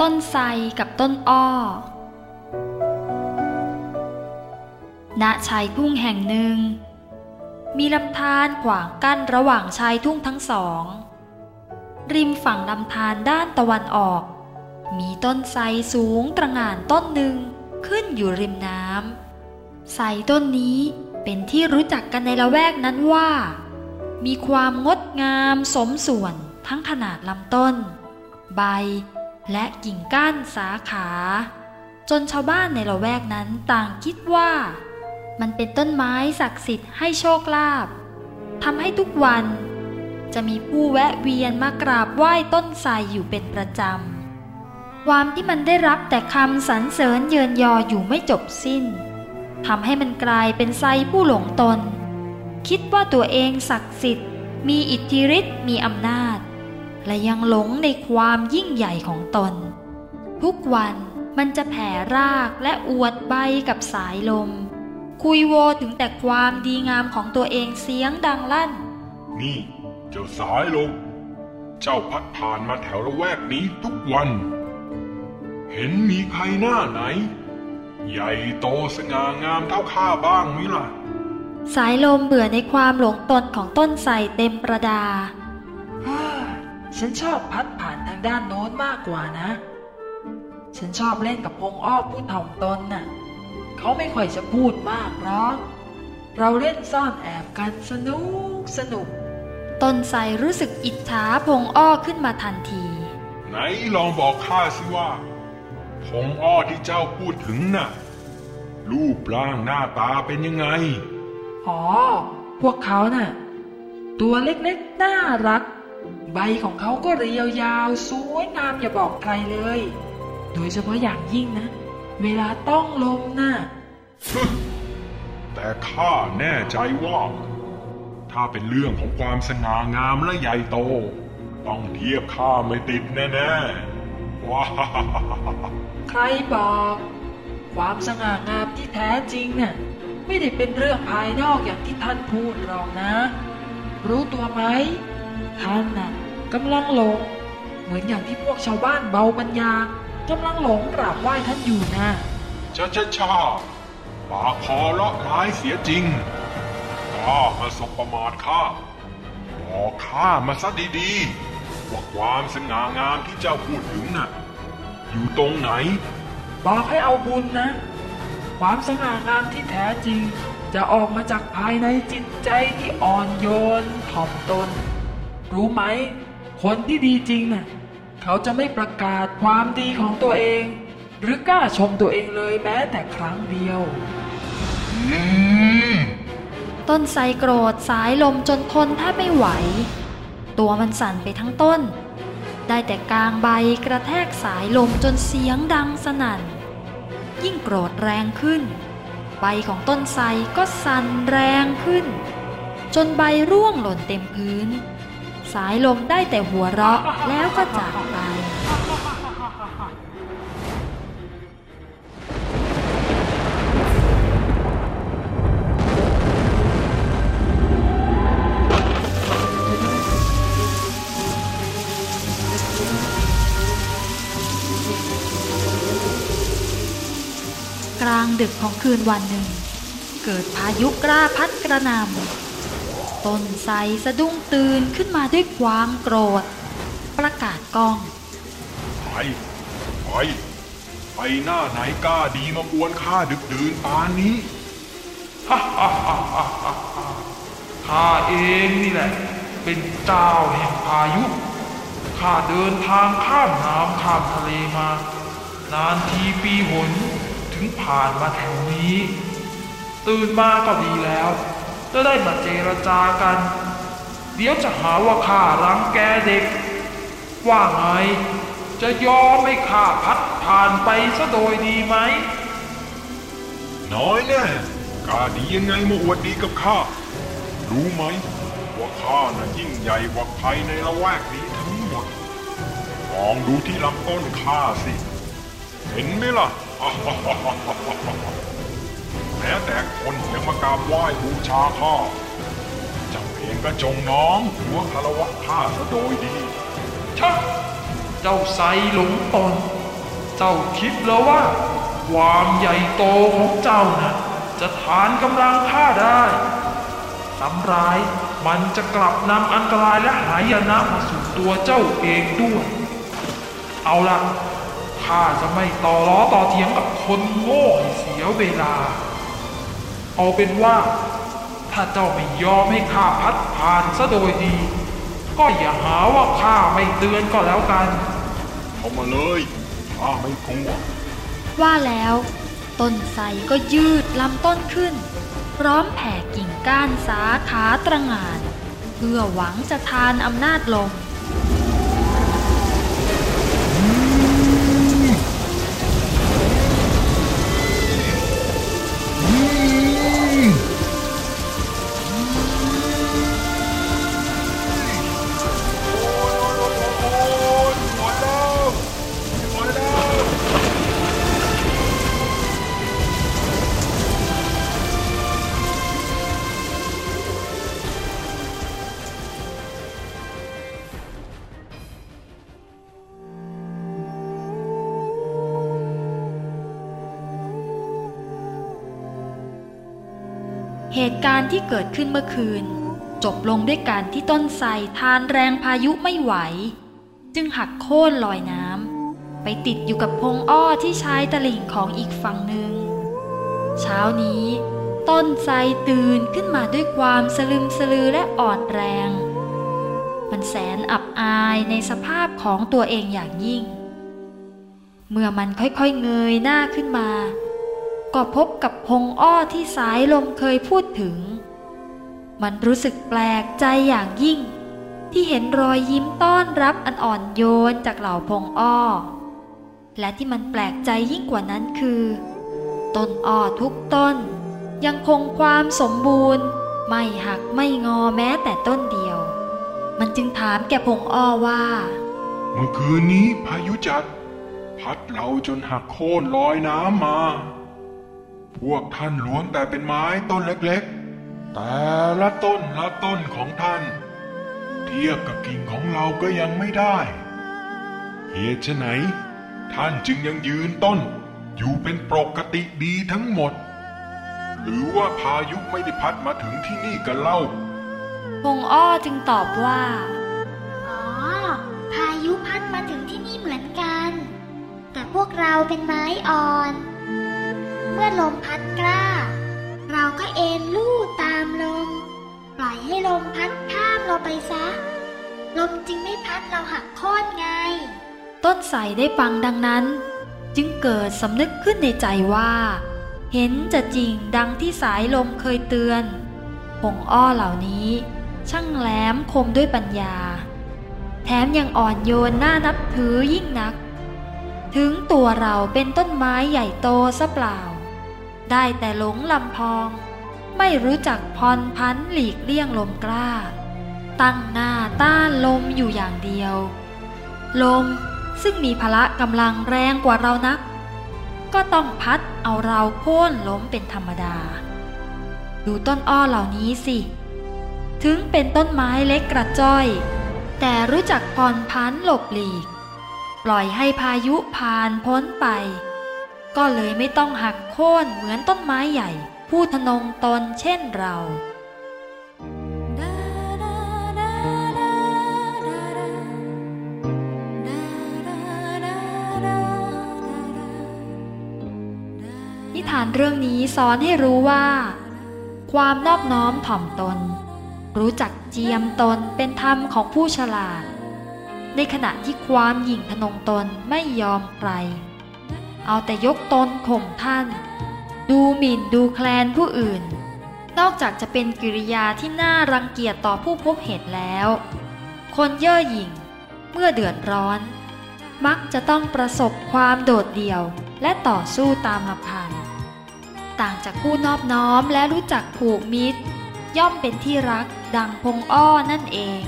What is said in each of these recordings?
ต้นไทรกับต้นอ้อ ณ ชายทุ่งแห่งหนึ่ง มีลำธารขวางกั้นระหว่างชายทุ่งทั้งสอง ริมฝั่งลำธารด้านตะวันออก มีต้นไทรสูงตระหง่านต้นหนึ่งขึ้นอยู่ริมน้ำไทรต้นนี้เป็นที่รู้จักกันในละแวกนั้นว่า มีความงดงามสมส่วนทั้งขนาดลำต้น ใบ และกิ่งก้านสาขา จนชาวบ้านในละแวกนั้นต่างคิดว่า มันเป็นต้นไม้ศักดิ์สิทธิ์ให้โชคลาภทำให้ทุกวัน จะมีผู้แวะเวียนมากราบไหว้ต้นไทรอยู่เป็นประจำ ความที่มันได้รับแต่คำสรรเสริญเยินยออยู่ไม่จบสิ้นทำให้มันกลายเป็นไซผู้หลงตน คิดว่าตัวเองศักดิ์สิทธิ์ มีอิทธิฤทธิ์มีอำนาจ และยังหลงในความยิ่งใหญ่ของตน ทุกวันมันจะแผ่รากและอวดใบกับสายลม คุยโวถึงแต่ความดีงามของตัวเองเสียงดังลั่น นี่เจ้าสายลม เจ้าพัดผ่านมาแถวละแวกนี้ทุกวัน เห็นมีใครหน้าไหน ใหญ่โตสง่างามเท่าข้าบ้างมิล่ะ สายลมเบื่อในความหลงตนของต้นไทรเต็มประดาฮ่า ฉันชอบพัดผ่านทางด้านโน้นมากกว่านะ ฉันชอบเล่นกับพงอ้อผู้ถ่อมตนน่ะ เขาไม่ค่อยจะพูดมากหรอกเราเล่นซ่อนแอบกันสนุกสนุก ต้นไทรรู้สึกอิจฉาพงอ้อขึ้นมาทันที ไหนลองบอกข้าสิว่าผงอ้อที่เจ้าพูดถึงน่ะ รูปร่างหน้าตาเป็นยังไง อ๋อ พวกเขาน่ะ ตัวเล็กๆ น่ารัก ใบของเขาก็เรียวยาวสวยงามอย่าบอกใครเลย โดยเฉพาะอย่างยิ่งนะ เวลาต้องลมน่ะแต่ข้าแน่ใจว่า ถ้าเป็นเรื่องของความสง่างามและใหญ่โต ต้องเทียบข้าไม่ติดแน่ๆว้าใครบอก ความสง่างามที่แท้จริงน่ะไม่ได้เป็นเรื่องภายนอกอย่างที่ท่านพูดหรอกนะ รู้ตัวไหม ท่านน่ะกำลังหลง เหมือนอย่างที่พวกชาวบ้านเบาปัญญากำลังหลงกราบไหว้ท่านอยู่นะชาชาชาปากคอเลาะร้ายเสียจริงกล้ามาสบประมาทข้าบอกข้ามาซะดีๆ ว่าความสง่างามที่เจ้าพูดถึงน่ะ อยู่ตรงไหน บอกให้เอาบุญนะ ความสง่างามที่แท้จริง จะออกมาจากภายในจิตใจที่อ่อนโยนถ่อมตน รู้ไหม คนที่ดีจริงน่ะเขาจะไม่ประกาศความดีของตัวเอง หรือกล้าชมตัวเองเลยแม้แต่ครั้งเดียวอืมต้นไทรโกรธสายลมจนทนแทบไม่ไหว ตัวมันสั่นไปทั้งต้น ได้แต่กลางใบกระแทกสายลมจนเสียงดังสนั่น ยิ่งโกรธแรงขึ้น ใบของต้นไทรก็สั่นแรงขึ้น จนใบร่วงหล่นเต็มพื้น สายลมได้แต่หัวเราะแล้วก็จากไปกลางดึกของคืนวันหนึ่ง เกิดพายุกล้าพัดกระนำ ต้นไทรสะดุ้งตื่นขึ้นมาด้วยความโกรธ ประกาศก้อง ไป ไป ไปหน้าไหนกล้าดีมากวนข้าดึกดื่นปานนี้ข้าเองนี่แหละ เป็นเจ้าแห่งพายุ ข้าเดินทางข้ามน้ำข้ามทะเลมา นานทีปีหนถึงผ่านมาแถวนี้ ตื่นมาก็ดีแล้ว จะได้มาเจรจากัน เดี๋ยวจะหาว่าข้ารังแกเด็ก ว่าไง จะยอมให้ข้าพัดผ่านไปซะโดยดีไหม น้อยแน่กล้าดียังไงมาอวดดีกับข้า รู้ไหม ว่าข้าน่ะยิ่งใหญ่กว่าใครในละแวกนี้ทั้งหมด มองดูที่ลำต้นข้าสิ เห็นไหมล่ะ ราบไหว้บูชาข้าเจ้าเองก็จงน้อมหัวคารวะข้าซะโดยดีชักเจ้าใสหลงตน เจ้าคิดแล้วว่า ความใหญ่โตของเจ้านะจะทานกำลังข้าได้ทำร้ายมันจะกลับนำอันตรายและหายนะมาสู่ตัวเจ้าเองด้วย เอาละข้าจะไม่ต่อล้อต่อเถียงกับคนโง่เสียเวลา เอาเป็นว่าถ้าเจ้าไม่ยอมให้ข้าพัดผ่านซะโดยดี ก็อย่าหาว่าข้าไม่เตือนก็แล้วกันเข้ามาเลยข้าไม่กลัวว่าแล้วต้นไทรก็ยืดลำต้นขึ้น พร้อมแผ่กิ่งก้านสาขาตระหง่าน เพื่อหวังจะทานอำนาจลม เหตุการณ์ที่เกิดขึ้นเมื่อคืน จบลงด้วยการที่ต้นไทรทานแรงพายุไม่ไหว จึงหักโค่นลอยน้ำไปติดอยู่กับพงอ้อที่ชายตลิ่งของอีกฝั่งหนึ่ง เช้านี้ ต้นไทรตื่นขึ้นมาด้วยความสลึมสลือและอ่อนแรง มันแสนอับอายในสภาพของตัวเองอย่างยิ่ง เมื่อมันค่อยๆเงยหน้าขึ้นมา ก็พบกับพงอ้อที่สายลมเคยพูดถึง มันรู้สึกแปลกใจอย่างยิ่ง ที่เห็นรอยยิ้มต้อนรับอันอ่อนโยนจากเหล่าพงอ้อ และที่มันแปลกใจยิ่งกว่านั้นคือ ต้นอ้อทุกต้น ยังคงความสมบูรณ์ ไม่หักไม่งอแม้แต่ต้นเดียว มันจึงถามแก่พงอ้อว่า เมื่อคืนนี้พายุจัด พัดเราจนหักโค่นลอยน้ำมา พวกท่านล้วนแต่เป็นไม้ต้นเล็กๆ แต่ละต้นละต้นของท่าน เทียบกับกิ่งของเราก็ยังไม่ได้ เหตุไฉนท่านจึงยังยืนต้น อยู่เป็นปกติดีทั้งหมด หรือว่าพายุไม่ได้พัดมาถึงที่นี่กันเล่าพงอ้อจึงตอบว่า อ๋อ พายุพัดมาถึงที่นี่เหมือนกัน แต่พวกเราเป็นไม้อ่อนเมื่อลมพัดกล้า เราก็เอ็นลู่ตามลม ปล่อยให้ลมพัดข้ามเราไปซะ ลมจึงไม่พัดเราหักโค่นไง ต้นใสได้ฟังดังนั้น จึงเกิดสำนึกขึ้นในใจว่า เห็นจะจริงดังที่สายลมเคยเตือนพงอ้อเหล่านี้ ช่างแหลมคมด้วยปัญญา แถมยังอ่อนโยนน่านับถือยิ่งนักถึงตัวเราเป็นต้นไม้ใหญ่โตซะเปล่า ได้แต่หลงลำพอง ไม่รู้จักพรพันหลีกเลี่ยงลมกล้า ตั้งหน้าต้านลมอยู่อย่างเดียว ลมซึ่งมีพละกำลังแรงกว่าเรานัก ก็ต้องพัดเอาเราโค่นล้มเป็นธรรมดา ดูต้นอ้อเหล่านี้สิ ถึงเป็นต้นไม้เล็กกระจ้อย แต่รู้จักผ่อนพันหลบหลีก ปล่อยให้พายุผ่านพ้นไป ก็เลยไม่ต้องหักโค่นเหมือนต้นไม้ใหญ่ ผู้ทนงตนเช่นเรานิทานเรื่องนี้สอนให้รู้ว่า ความนอบน้อมถ่อมตน รู้จักเจียมตนเป็นธรรมของผู้ฉลาด ในขณะที่ความหยิ่งทนงตนไม่ยอมใคร เอาแต่ยกตนข่มท่าน ดูหมิ่นดูแคลนผู้อื่น นอกจากจะเป็นกิริยาที่น่ารังเกียจต่อผู้พบเห็นแล้ว คนเย่อหยิ่ง เมื่อเดือดร้อน มักจะต้องประสบความโดดเดี่ยวและต่อสู้ตามลำพังต่างจากผู้นอบน้อมและรู้จักผูกมิตร ย่อมเป็นที่รักดังพงอ้อนั่นเอง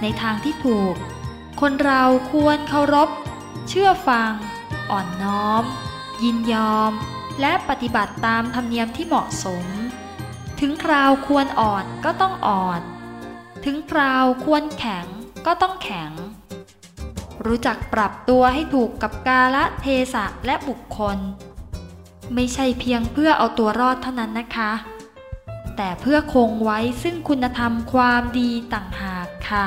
ในทางที่ถูก คนเราควรเคารพ เชื่อฟัง อ่อนน้อม ยินยอม และปฏิบัติตามธรรมเนียมที่เหมาะสม ถึงคราวควรอ่อนก็ต้องอ่อน ถึงคราวควรแข็งก็ต้องแข็ง รู้จักปรับตัวให้ถูกกับกาละเทศะและบุคคล ไม่ใช่เพียงเพื่อเอาตัวรอดเท่านั้นนะคะ แต่เพื่อคงไว้ซึ่งคุณธรรมความดีต่างหากค่ะ